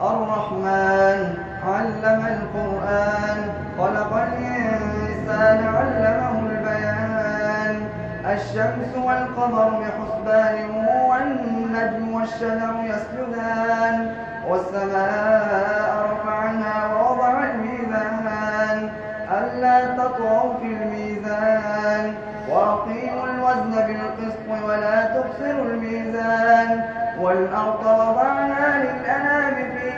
الرحمن علم القرآن خلق الإنسان علمه البيان. الشمس والقمر بحسبان والنجم والشجر يسجدان. والسماء رفعها ووضع الميزان. ألا تطغوا في الميزان. وأقيموا الوزن بالقسط ولا تخسروا الميزان. والأرض وضعنا للأنام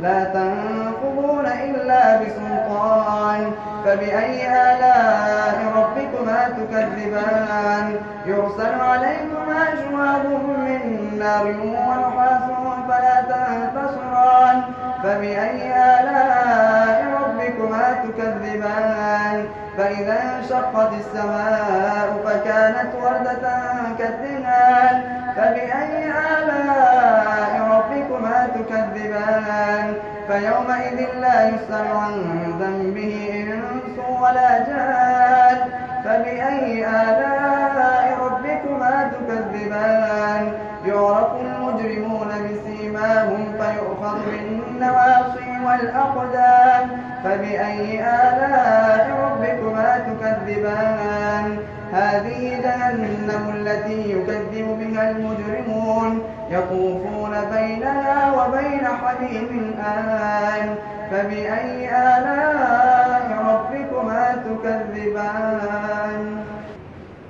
لا تنفذون إلا بسلطان. فبأي آلاء ربكما تكذبان؟ يرسل عليكما شواظ من نار ونحاس فلا تنتصران فبأي آلاء ربكما تكذبان؟ فإذا انشقت السماء فكانت وردة كالدهان. فبأي آلاء ربكما تكذبان فيومئذ لا يسأل عن ذنبه وبين حميم آن فبأي آلاء ربكما تكذبان؟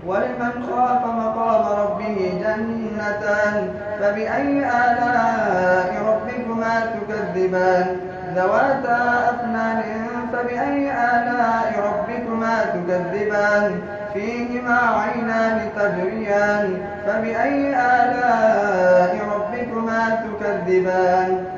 ولمن خاف مقام ربه جنتان فبأي آلاء ربكما تكذبان؟ ذواتا أفنان فبأي آلاء ربكما تكذبان؟ فيهما عينان تجريان فبأي آلاء ربكما تكذبان؟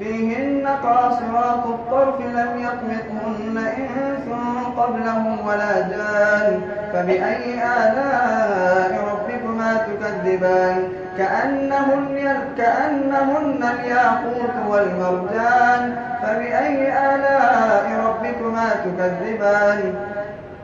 فيهن قاصرات الطرف لم يطمثهن إنس قبلهم ولا جان. فبأي آلاء ربكما تكذبان؟ كأنهن, كأنهن الياقوت والمرجان. فبأي آلاء ربكما تكذبان؟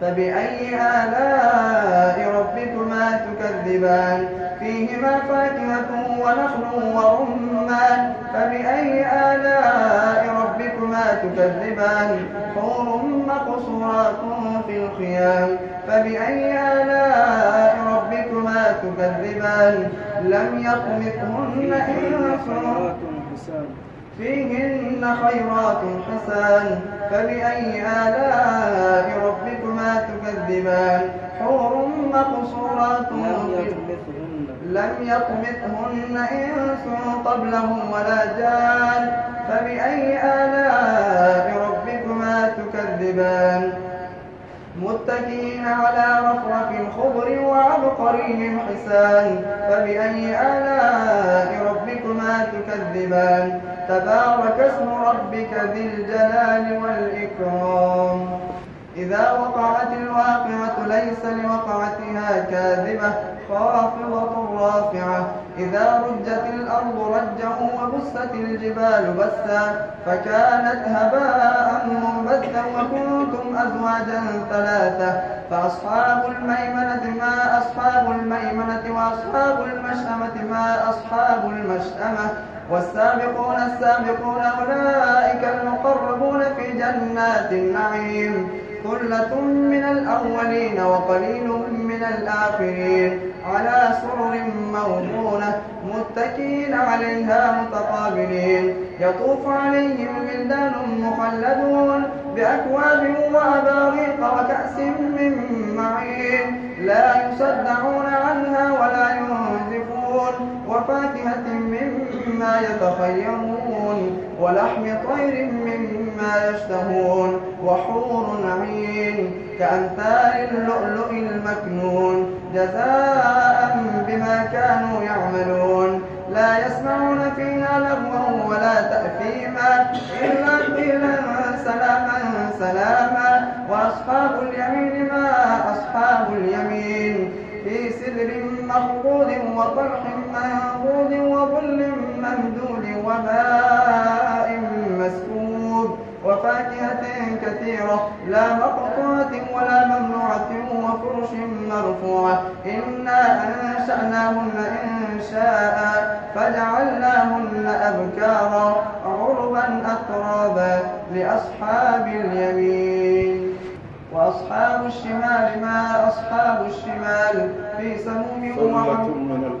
فبأي آلاء ربكما تكذبان؟ فيهما فاكهة ونخل ورمان. فبأي آلاء ربكما تكذبان؟ حور مقصورات في الخيام. فبأي آلاء ربكما تكذبان؟ لم يطمثهن إنس. فيهن خيرات حسان فبأي آلاء ربكما تكذبان؟ حور مقصورات لم يطمثهن. إنس قبلهم ولا جان فبأي آلاء ربكما تكذبان؟ متكئين على رفرف خضر وعبقري حسان فبأي آلاء ربكما تكذبان؟ تبارك اسم ربك ذي الجلال والإكرام. إذا وقعت الواقعة ليس لوقعتها كاذبة خافضة رافعة. إذا رجت الأرض رجا وبست الجبال بسا فكانت هباء منبثا وكنتم أزواجا ثلاثة. فأصحاب الميمنة ما أصحاب الميمنة وأصحاب المشأمة ما أصحاب المشأمة. والسابقون السابقون أولئك المقربون في جنات النعيم. ثلة من الأولين وقليل من الآخرين. على سرر موضونة متكئين عليها متقابلين. يطوف عليهم ولدان مخلدون بأكواب وأباريق وكأس من معين. لا يصدعون عنها ولا ينزفون. وفاكهة مما يتخيرون ولحم طير مما يشتهون وحور عين كأمثال اللؤلؤ المكنون جزاء بما كانوا يعملون لا يسمعون فيها لغوا ولا تأثيما إلا قيلا سلاما سلاما وأصحاب اليمين ما أصحاب اليمين في سدر مخضود وطلح منضود وظل ممدود وماء مسكوب وفاكهة كثيرة لا مقطوعة ولا ممنوعة وفرش مرفوعة. إنا أنشأناهن إنشاء فجعلناهن أبكارا عربا أترابا لأصحاب اليمين. وأصحاب الشمال ما أصحاب الشمال؟ في سموم وحميم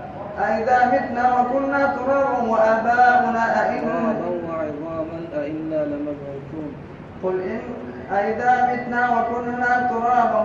أئذا متنا وكنا ترابا وآباؤنا أئنا وعظاما أئنا لمبعوثون. قل إن أئذا متنا وكنا ترابا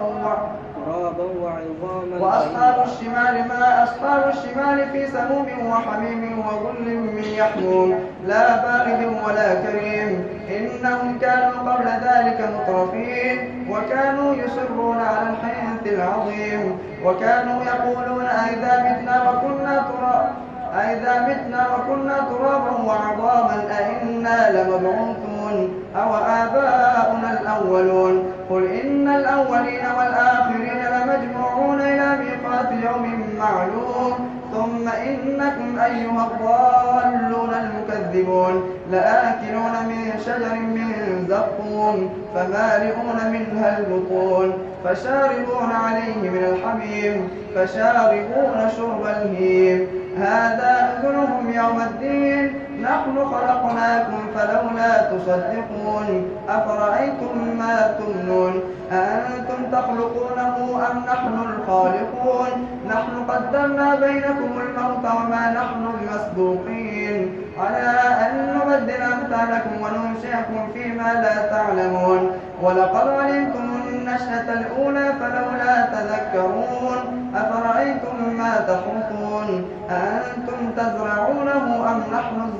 ترابا وعظاما وأصحاب الشمال ما أصحاب الشمال في سموم وحميم وظل من يحموم. لا بارد ولا كريم. إنهم كانوا قبل ذلك مترفين. وكانوا يصرون على الحنث العظيم. وكانوا يقولون أئذا متنا وكنا ترابا أئذا متنا وكنا ترابا وعظاما أئنا لمبعوثون. أو آباؤنا الأولون. قل إن الأولين والآخرين لمجموعون إلى ميقات يوم معلوم ثم إنكم أيها الضالون المكذبون لآكلون من شجر من زقوم فمالئون منها البطون فشاربون عليه من الحميم فشاربون شرب الهيم هذا نزلهم يوم الدين نحن خلقناكم فلولا تصدقون. أفرأيتم ما تمنون؟ أأنتم تخلقونه أم نحن الخالقون؟ نحن قدرنا بينكم الموت وما نحن بمسبوقين. على أن نبدل أمثالكم وننشئكم فيما لا تعلمون. ولقد علمتم النشأة الأولى فلولا تذكرون. أفرأيتم ما تخرصون أأنتم تزرعونه أم نحن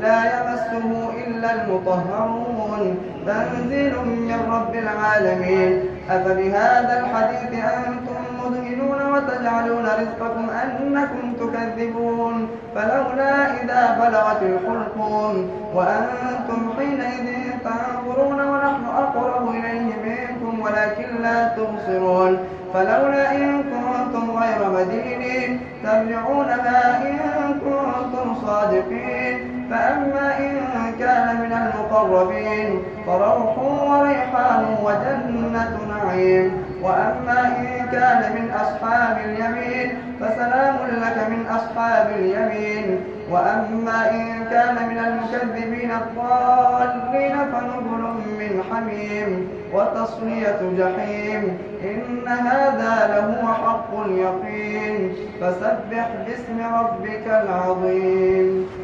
لا يمسه إلا المطهرون. تنزيل من رب العالمين. أفبهذا الحديث أنتم مدهنون وتجعلون رزقكم أنكم تكذبون. فلولا إذا بلغت الحلقون وأنتم حينئذ تنظرون ونحن أقرب إليه منكم ولكن لا تبصرون. فلولا إن كنتم غير مدينين. ترجعونها إن كنتم صادقين. فأما إن كان من المقربين فروح وريحان وجنة نعيم. وأما إن كان من أصحاب اليمين فسلام لك من أصحاب اليمين. وأما إن كان من المكذبين الضالين فنزل من حميم. وتصلية جحيم. إن هذا لهو حق اليقين. فسبح باسم ربك العظيم.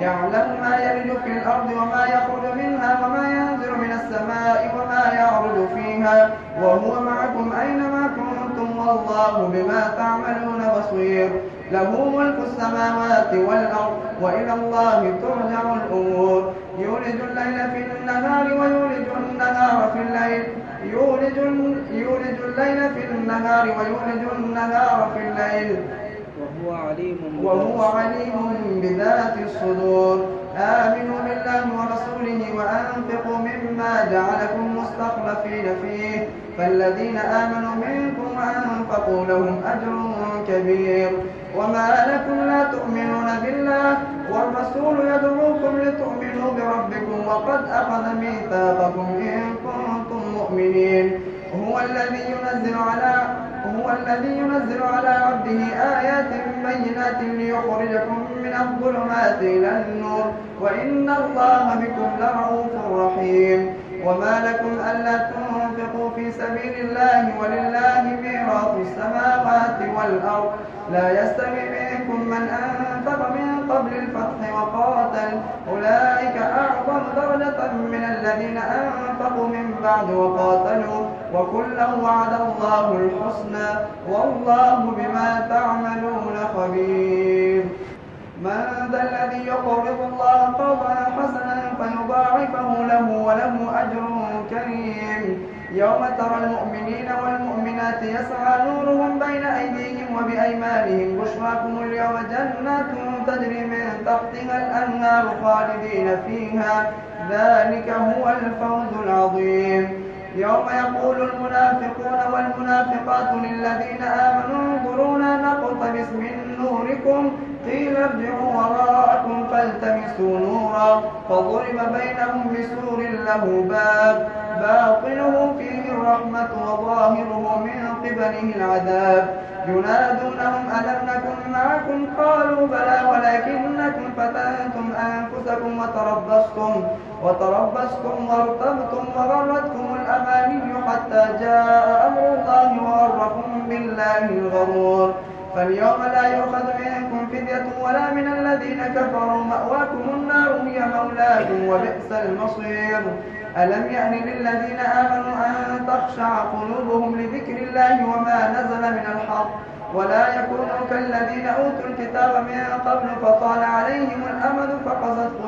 يعلم ما يلج في الأرض وما يخرج منها وما ينزل من السماء وما يعرج فيها وهو معكم أينما كنتم والله بما تعملون بصير. له ملك السماوات والأرض وإلى الله ترجع الأمور. يولج الليل في النهار ويولج النهار في الليل. يولج, يولج الليل في النهار ويولج النهار في الليل. وهو عليم وهو عليم بذات الصدور. آمنوا بالله ورسوله وأنفقوا مما جعلكم مستخلفين فيه. فالذين آمنوا منكم وأنفقوا لهم أجر كبير. وما لكم لا تؤمنون بالله. والرسول يدعوكم لتؤمنوا بربكم وقد أخذ ميثاقكم إن كنتم مؤمنين. هو الذي ينزل على هو الذي ينزل على عبده آيات بينات ليخرجكم من الظلمات إلى النور وإن الله بكم لرؤوف رحيم. وما لكم ألا تنفقوا في سبيل الله ولله ميراث السماوات والأرض. لا يستوي منكم من أنفق من قبل الفتح وقاتل. أولئك أعظم درجة من الذين أنفقوا من بعد وقاتلوا. وكلا وعد الله الحسنى. والله بما تعملون خبير. من ذا الذي يقرض الله قرضا حسنا فيضاعفه له وله أجر كريم. يوم ترى المؤمنين والمؤمنات يسعى نورهم بين أيديهم وبأيمانهم. بشراكم اليوم جنات تجري من تحتها الأنهار خالدين فيها. ذلك هو الفوز العظيم. يوم يقول المنافقون والمنافقات للذين آمنوا انظرونا نقتبس من نوركم قيل ارجعوا وراءكم فالتمسوا نورا فضرب بينهم بسور له باب. باطنه فيه الرحمة وظاهره من قبله العذاب. ينادونهم ألم نكن معكم؟ قالوا بلى ولكنكم فتنتم أنفسكم وتربصتم وتربصتم وارتبتم وغرتكم الأماني حتى جاء أمر الله وغركم بالله الغرور. فاليوم لا يؤخذ منكم فدية ولا من الذين كفروا مأواكم النار هي مولاكم وبئس المصير. ألم يأن للذين آمنوا أن تخشع قلوبهم لذكر الله وما نزل من الحق؟ ولا يكونوا كالذين أوتوا الكتاب من قبل فطال عليهم الأمد فقست قلوبهم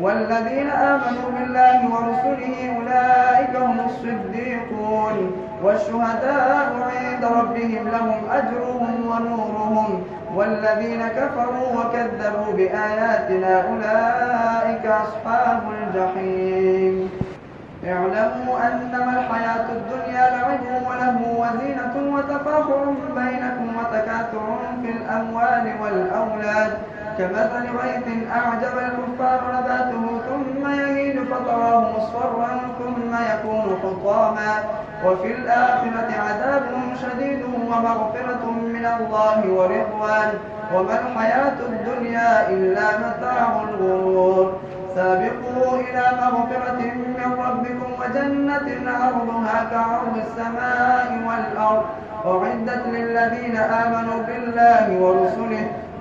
والذين آمنوا بالله ورسله أولئك هم الصديقون والشهداء عند ربهم لهم أجرهم ونورهم والذين كفروا وكذبوا بآياتنا أولئك أصحاب الجحيم. اعلموا أنما الحياة الدنيا لعب وله وزينة وتفاخر بينكم وتكاثر في الأموال والأولاد كمثل غيث أعجب الكفار نباته ثم يهيج فتراه مصفرا ثم يكون حطاما. وفي الآخرة عذاب شديد ومغفرة من الله ورضوان. وما الحياة الدنيا إلا متاع الغرور. سابقوا إلى مغفرة من ربكم وجنة عرضها كعرض السماء والأرض. أعدت للذين آمنوا بالله ورسله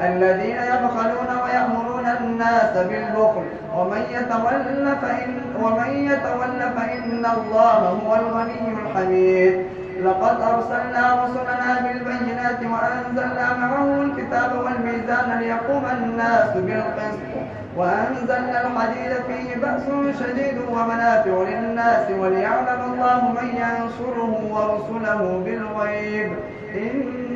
الذين يبخلون ويأمرون الناس بالبخل. ومن يتول فإن, ومن يتول فإن الله هو الغني الحميد. لقد أرسلنا رسلنا بالبينات وأنزلنا معه الكتاب والميزان ليقوم الناس بالقسط. وأنزلنا الحديد فيه بأس شديد ومنافع للناس وليعلم الله من ينصره ورسله بالغيب.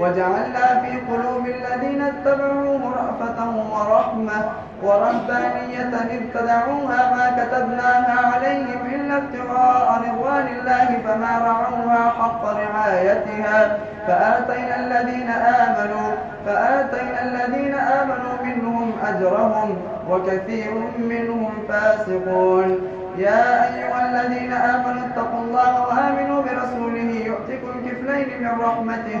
وجعلنا في قلوب الذين اتبعوه رأفة ورحمة ورهبانية ابتدعوها ما كتبناها عليهم إلا ابتغاء رضوان الله فما رعوها حق رعايتها. فآتينا الذين آمنوا فآتينا الذين آمنوا منهم أجرهم وكثير منهم فاسقون. يا أيها الذين آمنوا اتقوا الله وآمنوا برسوله يؤتكم كفلين من رحمته